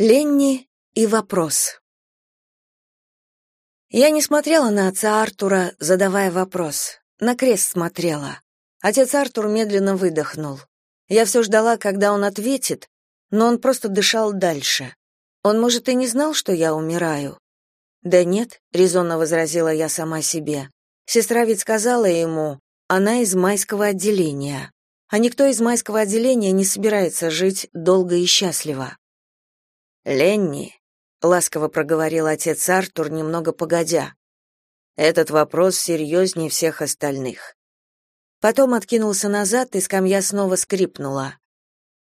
Ленни и вопрос. Я не смотрела на отца Артура, задавая вопрос. На крест смотрела. Отец Артур медленно выдохнул. Я все ждала, когда он ответит, но он просто дышал дальше. Он, может, и не знал, что я умираю. Да нет, резонно возразила я сама себе. Сестра ведь сказала ему, она из майского отделения. А никто из майского отделения не собирается жить долго и счастливо. Ленни, ласково проговорил отец Артур немного погодя. Этот вопрос серьезнее всех остальных. Потом откинулся назад, и скамья снова скрипнула.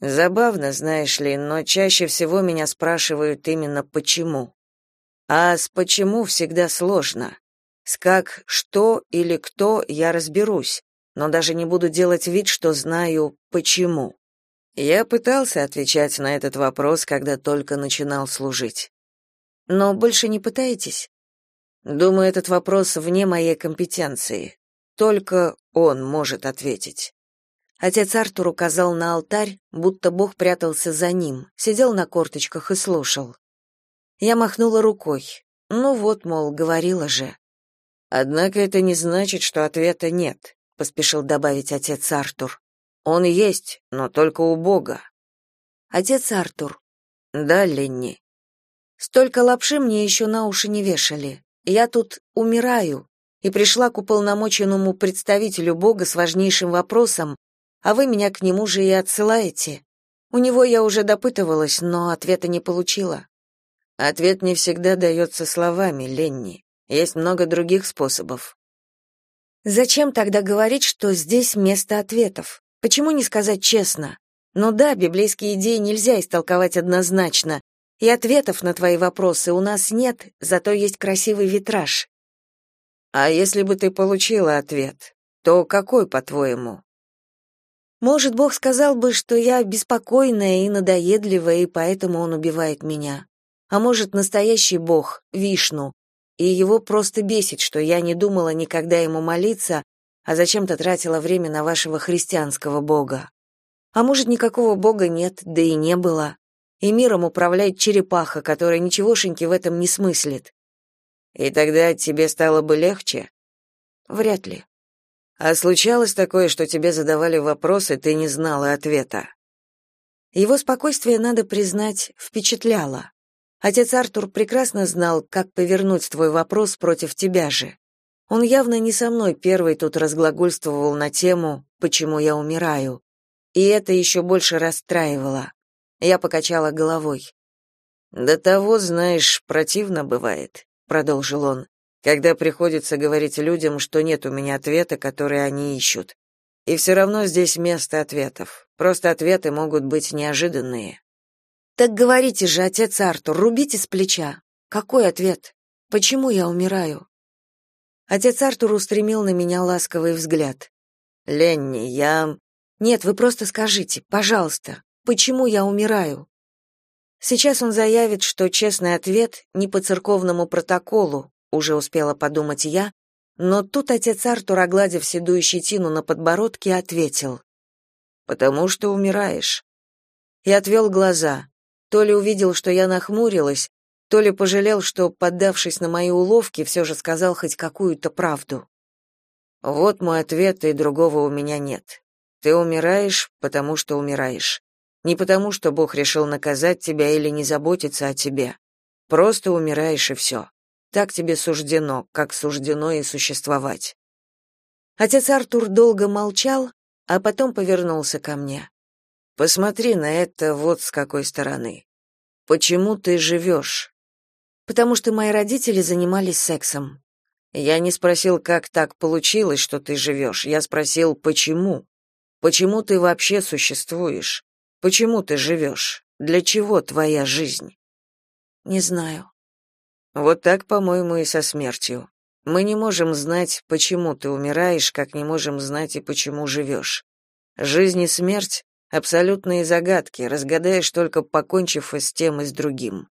Забавно, знаешь ли, но чаще всего меня спрашивают именно почему. А с почему всегда сложно. С как, что или кто я разберусь, но даже не буду делать вид, что знаю почему. Я пытался отвечать на этот вопрос, когда только начинал служить. Но больше не пытаетесь? Думаю, этот вопрос вне моей компетенции. Только он может ответить. Отец Артур указал на алтарь, будто Бог прятался за ним, сидел на корточках и слушал. Я махнула рукой. Ну вот, мол, говорила же. Однако это не значит, что ответа нет, поспешил добавить отец Артур. Он есть, но только у Бога. Отец Артур. Да, Ленни. Столько лапши мне еще на уши не вешали. Я тут умираю и пришла к уполномоченному представителю Бога с важнейшим вопросом, а вы меня к нему же и отсылаете. У него я уже допытывалась, но ответа не получила. Ответ не всегда дается словами, Ленни. Есть много других способов. Зачем тогда говорить, что здесь место ответов? Почему не сказать честно? Ну да, библейские идеи нельзя истолковать однозначно, и ответов на твои вопросы у нас нет, зато есть красивый витраж. А если бы ты получила ответ, то какой, по-твоему? Может, Бог сказал бы, что я беспокойная и надоедливая, и поэтому он убивает меня. А может, настоящий Бог, Вишну, и его просто бесит, что я не думала никогда ему молиться, а зачем-то тратила время на вашего христианского бога. А может, никакого бога нет, да и не было. И миром управляет черепаха, которая ничегошеньки в этом не смыслит. И тогда тебе стало бы легче? Вряд ли. А случалось такое, что тебе задавали вопросы, ты не знала ответа? Его спокойствие, надо признать, впечатляло. Отец Артур прекрасно знал, как повернуть твой вопрос против тебя же. Он явно не со мной первый тут разглагольствовал на тему «Почему я умираю?». И это еще больше расстраивало. Я покачала головой. «До того, знаешь, противно бывает», — продолжил он, «когда приходится говорить людям, что нет у меня ответа, который они ищут. И все равно здесь место ответов. Просто ответы могут быть неожиданные». «Так говорите же, отец Артур, рубите с плеча. Какой ответ? Почему я умираю?» Отец Артур устремил на меня ласковый взгляд. «Ленни, я...» «Нет, вы просто скажите, пожалуйста, почему я умираю?» Сейчас он заявит, что честный ответ не по церковному протоколу, уже успела подумать я, но тут отец Артур, огладив седую щетину на подбородке, ответил. «Потому что умираешь». И отвел глаза. То ли увидел, что я нахмурилась, то ли пожалел, что, поддавшись на мои уловки, все же сказал хоть какую-то правду. Вот мой ответ, и другого у меня нет. Ты умираешь, потому что умираешь. Не потому, что Бог решил наказать тебя или не заботиться о тебе. Просто умираешь и все. Так тебе суждено, как суждено и существовать. Отец Артур долго молчал, а потом повернулся ко мне. Посмотри на это вот с какой стороны. Почему ты живешь? потому что мои родители занимались сексом. Я не спросил, как так получилось, что ты живешь. Я спросил, почему? Почему ты вообще существуешь? Почему ты живешь? Для чего твоя жизнь? Не знаю. Вот так, по-моему, и со смертью. Мы не можем знать, почему ты умираешь, как не можем знать и почему живешь. Жизнь и смерть абсолютные загадки, разгадаешь только покончив и с тем, и с другим.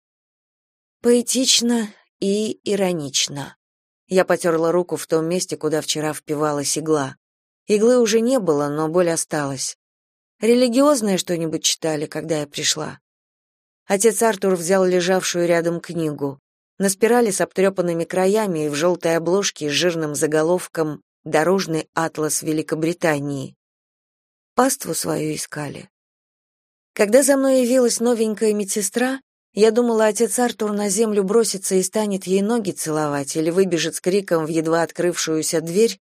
Поэтично и иронично. Я потерла руку в том месте, куда вчера впивалась игла. Иглы уже не было, но боль осталась. Религиозное что-нибудь читали, когда я пришла. Отец Артур взял лежавшую рядом книгу. На спирали с обтрепанными краями и в желтой обложке с жирным заголовком «Дорожный атлас Великобритании». Паству свою искали. Когда за мной явилась новенькая медсестра, я думала, отец Артур на землю бросится и станет ей ноги целовать или выбежит с криком в едва открывшуюся дверь,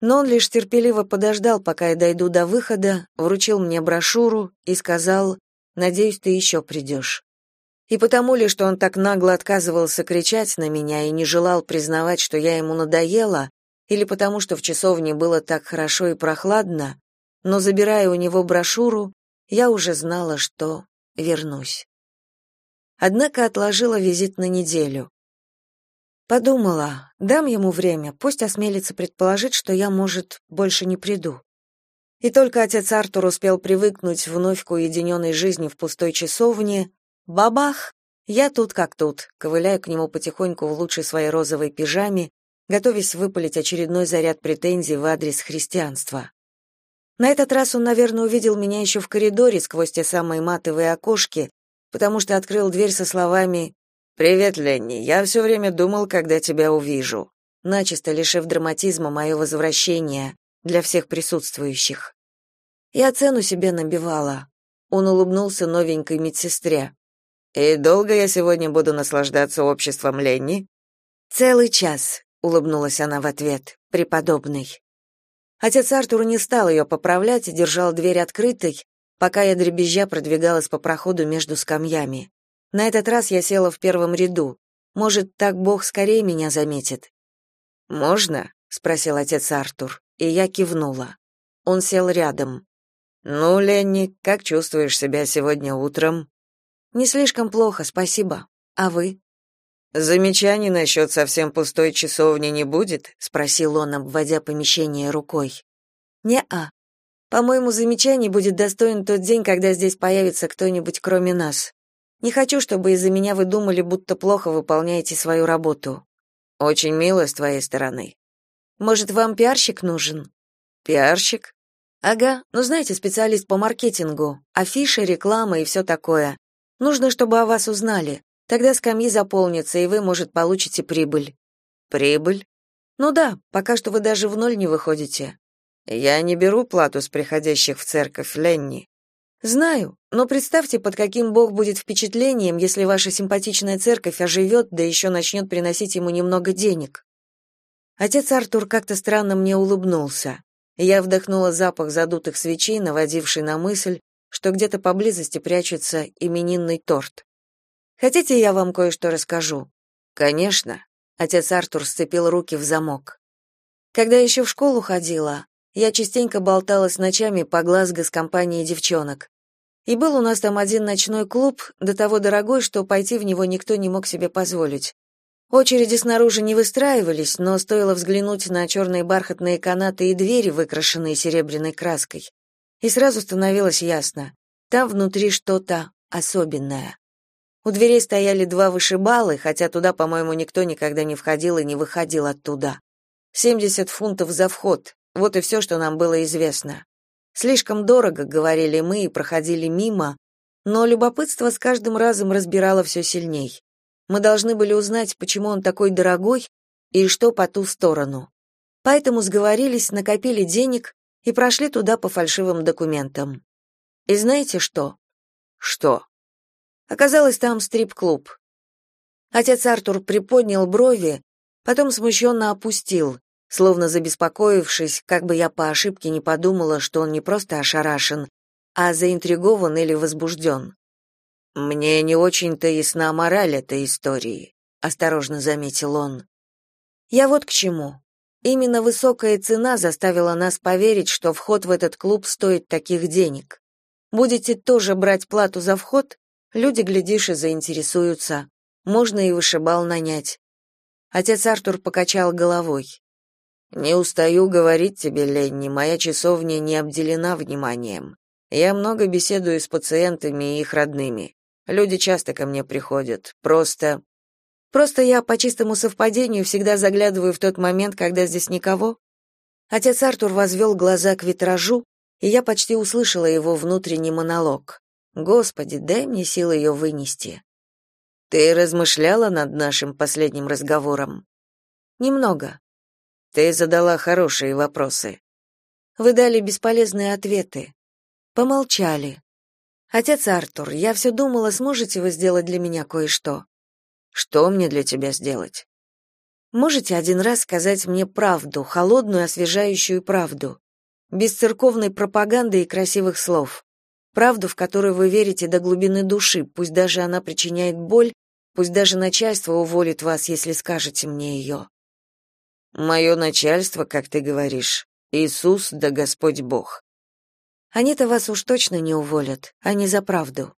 но он лишь терпеливо подождал, пока я дойду до выхода, вручил мне брошюру и сказал «Надеюсь, ты еще придешь». И потому ли, что он так нагло отказывался кричать на меня и не желал признавать, что я ему надоела, или потому что в часовне было так хорошо и прохладно, но, забирая у него брошюру, я уже знала, что вернусь однако отложила визит на неделю. Подумала, дам ему время, пусть осмелится предположить, что я, может, больше не приду. И только отец Артур успел привыкнуть вновь к уединенной жизни в пустой часовне, бабах, я тут как тут, ковыляю к нему потихоньку в лучшей своей розовой пижаме, готовясь выпалить очередной заряд претензий в адрес христианства. На этот раз он, наверное, увидел меня еще в коридоре сквозь те самые матовые окошки, потому что открыл дверь со словами «Привет, Ленни, я все время думал, когда тебя увижу», начисто лишив драматизма мое возвращение для всех присутствующих. Я цену себе набивала. Он улыбнулся новенькой медсестре. «И долго я сегодня буду наслаждаться обществом Ленни?» «Целый час», — улыбнулась она в ответ, — «преподобный». Отец Артур не стал ее поправлять и держал дверь открытой, пока я дребезжа продвигалась по проходу между скамьями. На этот раз я села в первом ряду. Может, так Бог скорее меня заметит. Можно? спросил отец Артур, и я кивнула. Он сел рядом. Ну, Ленни, как чувствуешь себя сегодня утром? Не слишком плохо, спасибо. А вы? Замечаний насчет совсем пустой часовни не будет? спросил он, обводя помещение рукой. Не а, по-моему, замечаний будет достоин тот день, когда здесь появится кто-нибудь кроме нас. Не хочу, чтобы из-за меня вы думали, будто плохо выполняете свою работу. Очень мило с твоей стороны. Может, вам пиарщик нужен? Пиарщик? Ага, ну знаете, специалист по маркетингу, афиши, реклама и все такое. Нужно, чтобы о вас узнали. Тогда скамьи заполнятся, и вы, может, получите прибыль. Прибыль? Ну да, пока что вы даже в ноль не выходите. Я не беру плату с приходящих в церковь Ленни. Знаю, но представьте, под каким Бог будет впечатлением, если ваша симпатичная церковь оживет, да еще начнет приносить ему немного денег. Отец Артур как-то странно мне улыбнулся. Я вдохнула запах задутых свечей, наводивший на мысль, что где-то поблизости прячется именинный торт. Хотите, я вам кое-что расскажу? Конечно, отец Артур сцепил руки в замок. Когда еще в школу ходила, я частенько болталась ночами по Глазго с компанией девчонок. И был у нас там один ночной клуб, до того дорогой, что пойти в него никто не мог себе позволить. Очереди снаружи не выстраивались, но стоило взглянуть на черные бархатные канаты и двери, выкрашенные серебряной краской. И сразу становилось ясно. Там внутри что-то особенное. У дверей стояли два вышибалы, хотя туда, по-моему, никто никогда не входил и не выходил оттуда. 70 фунтов за вход, вот и все, что нам было известно. Слишком дорого, говорили мы и проходили мимо, но любопытство с каждым разом разбирало все сильней. Мы должны были узнать, почему он такой дорогой и что по ту сторону. Поэтому сговорились, накопили денег и прошли туда по фальшивым документам. И знаете что? Что? Оказалось, там стрип-клуб. Отец Артур приподнял брови, потом смущенно опустил. Словно забеспокоившись, как бы я по ошибке не подумала, что он не просто ошарашен, а заинтригован или возбужден. «Мне не очень-то ясна мораль этой истории», — осторожно заметил он. «Я вот к чему. Именно высокая цена заставила нас поверить, что вход в этот клуб стоит таких денег. Будете тоже брать плату за вход, люди, глядишь, и заинтересуются. Можно и вышибал нанять». Отец Артур покачал головой. Не устаю говорить тебе, Ленни, моя часовня не обделена вниманием. Я много беседую с пациентами и их родными. Люди часто ко мне приходят. Просто просто я по чистому совпадению всегда заглядываю в тот момент, когда здесь никого. Отец Артур возвел глаза к витражу, и я почти услышала его внутренний монолог. Господи, дай мне силы ее вынести. Ты размышляла над нашим последним разговором? Немного. Ты задала хорошие вопросы. Вы дали бесполезные ответы. Помолчали. Отец Артур, я все думала, сможете вы сделать для меня кое-что? Что мне для тебя сделать? Можете один раз сказать мне правду, холодную, освежающую правду, без церковной пропаганды и красивых слов. Правду, в которую вы верите до глубины души, пусть даже она причиняет боль, пусть даже начальство уволит вас, если скажете мне ее. Мое начальство, как ты говоришь, Иисус да Господь Бог. Они-то вас уж точно не уволят, а не за правду.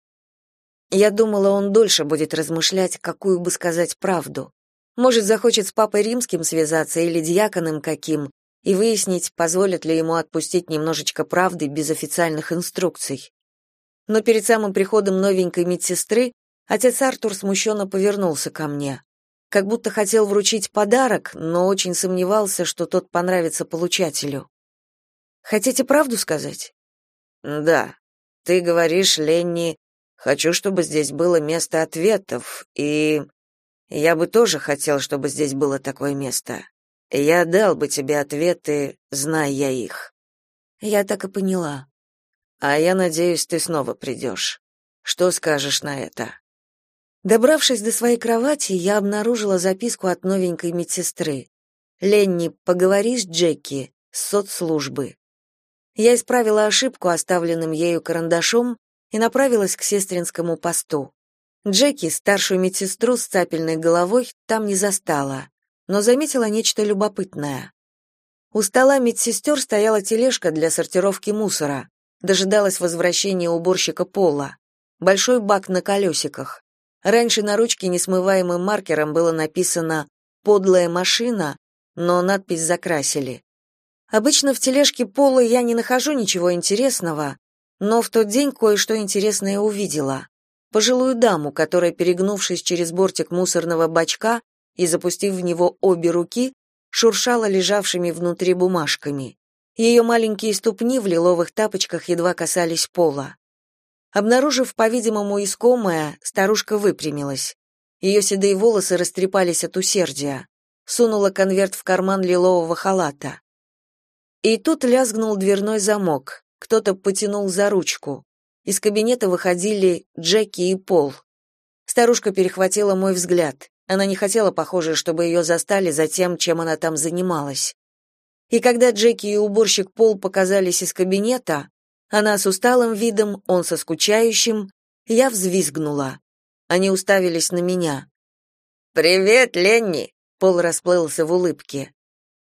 Я думала, он дольше будет размышлять, какую бы сказать правду. Может, захочет с папой римским связаться или диаконом каким и выяснить, позволят ли ему отпустить немножечко правды без официальных инструкций. Но перед самым приходом новенькой медсестры отец Артур смущенно повернулся ко мне как будто хотел вручить подарок, но очень сомневался, что тот понравится получателю. Хотите правду сказать? Да. Ты говоришь, Ленни, хочу, чтобы здесь было место ответов, и я бы тоже хотел, чтобы здесь было такое место. Я дал бы тебе ответы, зная я их. Я так и поняла. А я надеюсь, ты снова придешь. Что скажешь на это? Добравшись до своей кровати, я обнаружила записку от новенькой медсестры. «Ленни, поговори с Джеки, с соцслужбы». Я исправила ошибку, оставленным ею карандашом, и направилась к сестринскому посту. Джеки, старшую медсестру с цапельной головой, там не застала, но заметила нечто любопытное. У стола медсестер стояла тележка для сортировки мусора, дожидалась возвращения уборщика пола, большой бак на колесиках. Раньше на ручке несмываемым маркером было написано «Подлая машина», но надпись закрасили. Обычно в тележке Пола я не нахожу ничего интересного, но в тот день кое-что интересное увидела. Пожилую даму, которая, перегнувшись через бортик мусорного бачка и запустив в него обе руки, шуршала лежавшими внутри бумажками. Ее маленькие ступни в лиловых тапочках едва касались пола. Обнаружив, по-видимому, искомое, старушка выпрямилась. Ее седые волосы растрепались от усердия. Сунула конверт в карман лилового халата. И тут лязгнул дверной замок. Кто-то потянул за ручку. Из кабинета выходили Джеки и Пол. Старушка перехватила мой взгляд. Она не хотела, похоже, чтобы ее застали за тем, чем она там занималась. И когда Джеки и уборщик Пол показались из кабинета, она с усталым видом, он со скучающим. Я взвизгнула. Они уставились на меня. «Привет, Ленни!» — Пол расплылся в улыбке.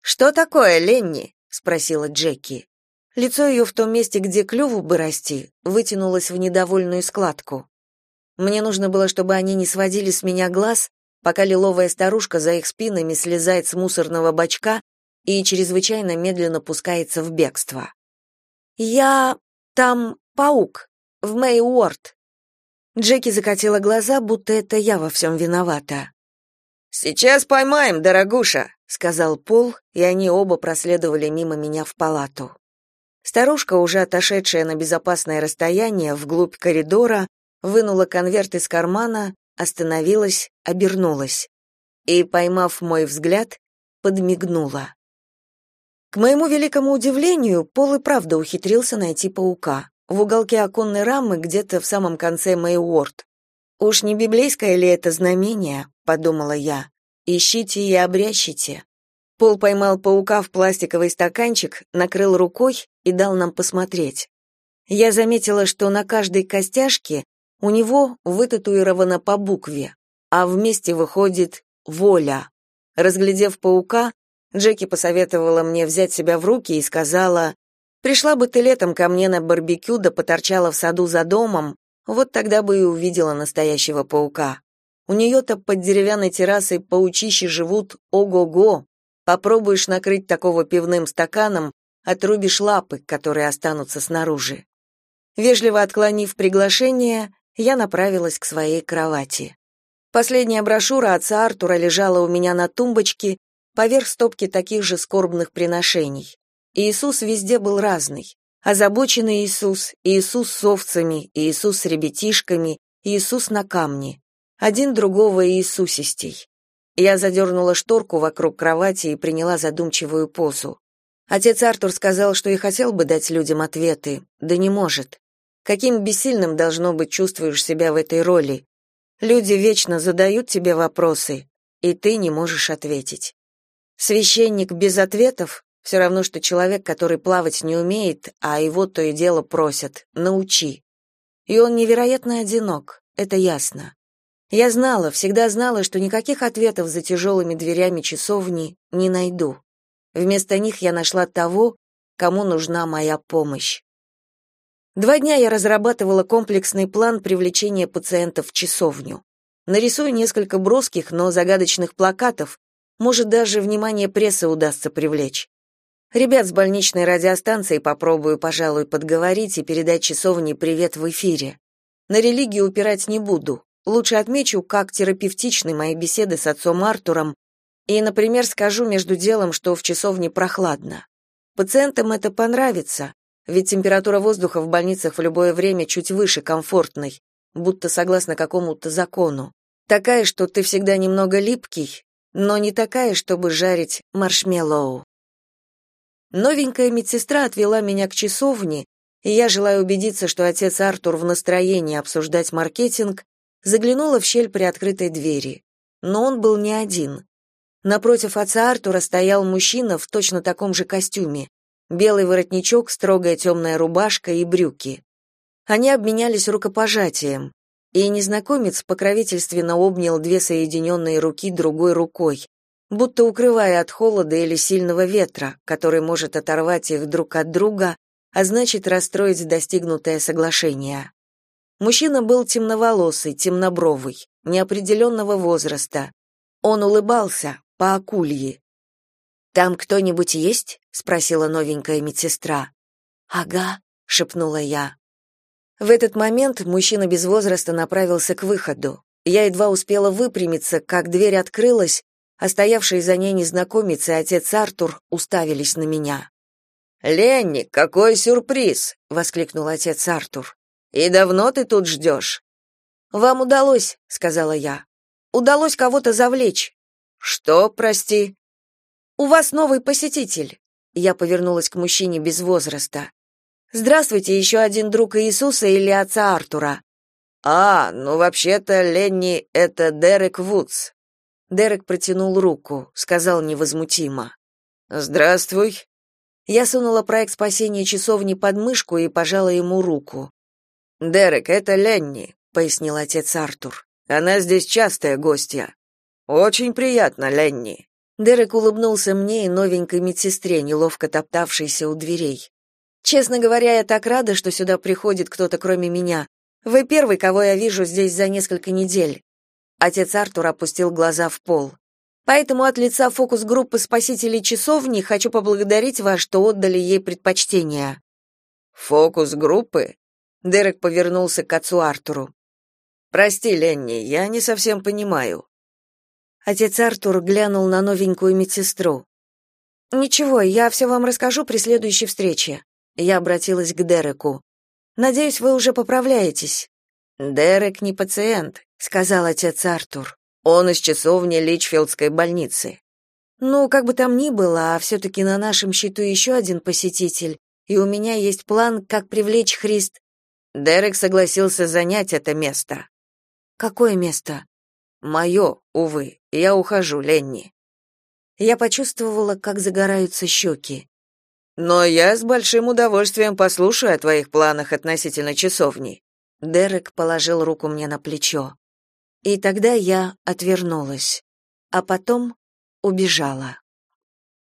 «Что такое, Ленни?» — спросила Джеки. Лицо ее в том месте, где клюву бы расти, вытянулось в недовольную складку. Мне нужно было, чтобы они не сводили с меня глаз, пока лиловая старушка за их спинами слезает с мусорного бачка и чрезвычайно медленно пускается в бегство. Я... там паук. В Мэй Уорд». Джеки закатила глаза, будто это я во всем виновата. «Сейчас поймаем, дорогуша», — сказал Пол, и они оба проследовали мимо меня в палату. Старушка, уже отошедшая на безопасное расстояние, вглубь коридора, вынула конверт из кармана, остановилась, обернулась и, поймав мой взгляд, подмигнула. К моему великому удивлению, Пол и правда ухитрился найти паука. В уголке оконной рамы где-то в самом конце Мэй Уорд. «Уж не библейское ли это знамение?» — подумала я. «Ищите и обрящите». Пол поймал паука в пластиковый стаканчик, накрыл рукой и дал нам посмотреть. Я заметила, что на каждой костяшке у него вытатуировано по букве, а вместе выходит «воля». Разглядев паука, Джеки посоветовала мне взять себя в руки и сказала, «Пришла бы ты летом ко мне на барбекю да поторчала в саду за домом, вот тогда бы и увидела настоящего паука. У нее-то под деревянной террасой паучищи живут ого-го. Попробуешь накрыть такого пивным стаканом, отрубишь лапы, которые останутся снаружи». Вежливо отклонив приглашение, я направилась к своей кровати. Последняя брошюра отца Артура лежала у меня на тумбочке, поверх стопки таких же скорбных приношений. Иисус везде был разный. Озабоченный Иисус, Иисус с овцами, Иисус с ребятишками, Иисус на камне. Один другого Иисусистей. Я задернула шторку вокруг кровати и приняла задумчивую позу. Отец Артур сказал, что и хотел бы дать людям ответы, да не может. Каким бессильным должно быть чувствуешь себя в этой роли? Люди вечно задают тебе вопросы, и ты не можешь ответить. Священник без ответов — все равно, что человек, который плавать не умеет, а его то и дело просят «научи». И он невероятно одинок, это ясно. Я знала, всегда знала, что никаких ответов за тяжелыми дверями часовни не найду. Вместо них я нашла того, кому нужна моя помощь. Два дня я разрабатывала комплексный план привлечения пациентов в часовню. Нарисую несколько броских, но загадочных плакатов, может, даже внимание прессы удастся привлечь. Ребят с больничной радиостанции попробую, пожалуй, подговорить и передать часовне привет в эфире. На религию упирать не буду. Лучше отмечу, как терапевтичны мои беседы с отцом Артуром, и, например, скажу между делом, что в часовне прохладно. Пациентам это понравится, ведь температура воздуха в больницах в любое время чуть выше комфортной, будто согласно какому-то закону. Такая, что ты всегда немного липкий, но не такая, чтобы жарить маршмеллоу. Новенькая медсестра отвела меня к часовне, и я, желая убедиться, что отец Артур в настроении обсуждать маркетинг, заглянула в щель при открытой двери. Но он был не один. Напротив отца Артура стоял мужчина в точно таком же костюме. Белый воротничок, строгая темная рубашка и брюки. Они обменялись рукопожатием и незнакомец покровительственно обнял две соединенные руки другой рукой, будто укрывая от холода или сильного ветра, который может оторвать их друг от друга, а значит расстроить достигнутое соглашение. Мужчина был темноволосый, темнобровый, неопределенного возраста. Он улыбался по акульи. «Там кто-нибудь есть?» — спросила новенькая медсестра. «Ага», — шепнула я. В этот момент мужчина без возраста направился к выходу. Я едва успела выпрямиться, как дверь открылась, а стоявшие за ней незнакомец и отец Артур уставились на меня. «Ленни, какой сюрприз!» — воскликнул отец Артур. «И давно ты тут ждешь?» «Вам удалось», — сказала я. «Удалось кого-то завлечь». «Что, прости?» «У вас новый посетитель», — я повернулась к мужчине без возраста. «Здравствуйте, еще один друг Иисуса или отца Артура». «А, ну вообще-то Ленни — это Дерек Вудс». Дерек протянул руку, сказал невозмутимо. «Здравствуй». Я сунула проект спасения часовни под мышку и пожала ему руку. «Дерек, это Ленни», — пояснил отец Артур. «Она здесь частая гостья». «Очень приятно, Ленни». Дерек улыбнулся мне и новенькой медсестре, неловко топтавшейся у дверей. Честно говоря, я так рада, что сюда приходит кто-то кроме меня. Вы первый, кого я вижу здесь за несколько недель. Отец Артур опустил глаза в пол. Поэтому от лица фокус-группы спасителей часовни хочу поблагодарить вас, что отдали ей предпочтение. Фокус-группы? Дерек повернулся к отцу Артуру. Прости, Ленни, я не совсем понимаю. Отец Артур глянул на новенькую медсестру. Ничего, я все вам расскажу при следующей встрече. Я обратилась к Дереку. «Надеюсь, вы уже поправляетесь». «Дерек не пациент», — сказал отец Артур. «Он из часовни Личфилдской больницы». «Ну, как бы там ни было, а все-таки на нашем счету еще один посетитель, и у меня есть план, как привлечь Христ». Дерек согласился занять это место. «Какое место?» «Мое, увы. Я ухожу, Ленни». Я почувствовала, как загораются щеки. Но я с большим удовольствием послушаю о твоих планах относительно часовни. Дерек положил руку мне на плечо. И тогда я отвернулась, а потом убежала.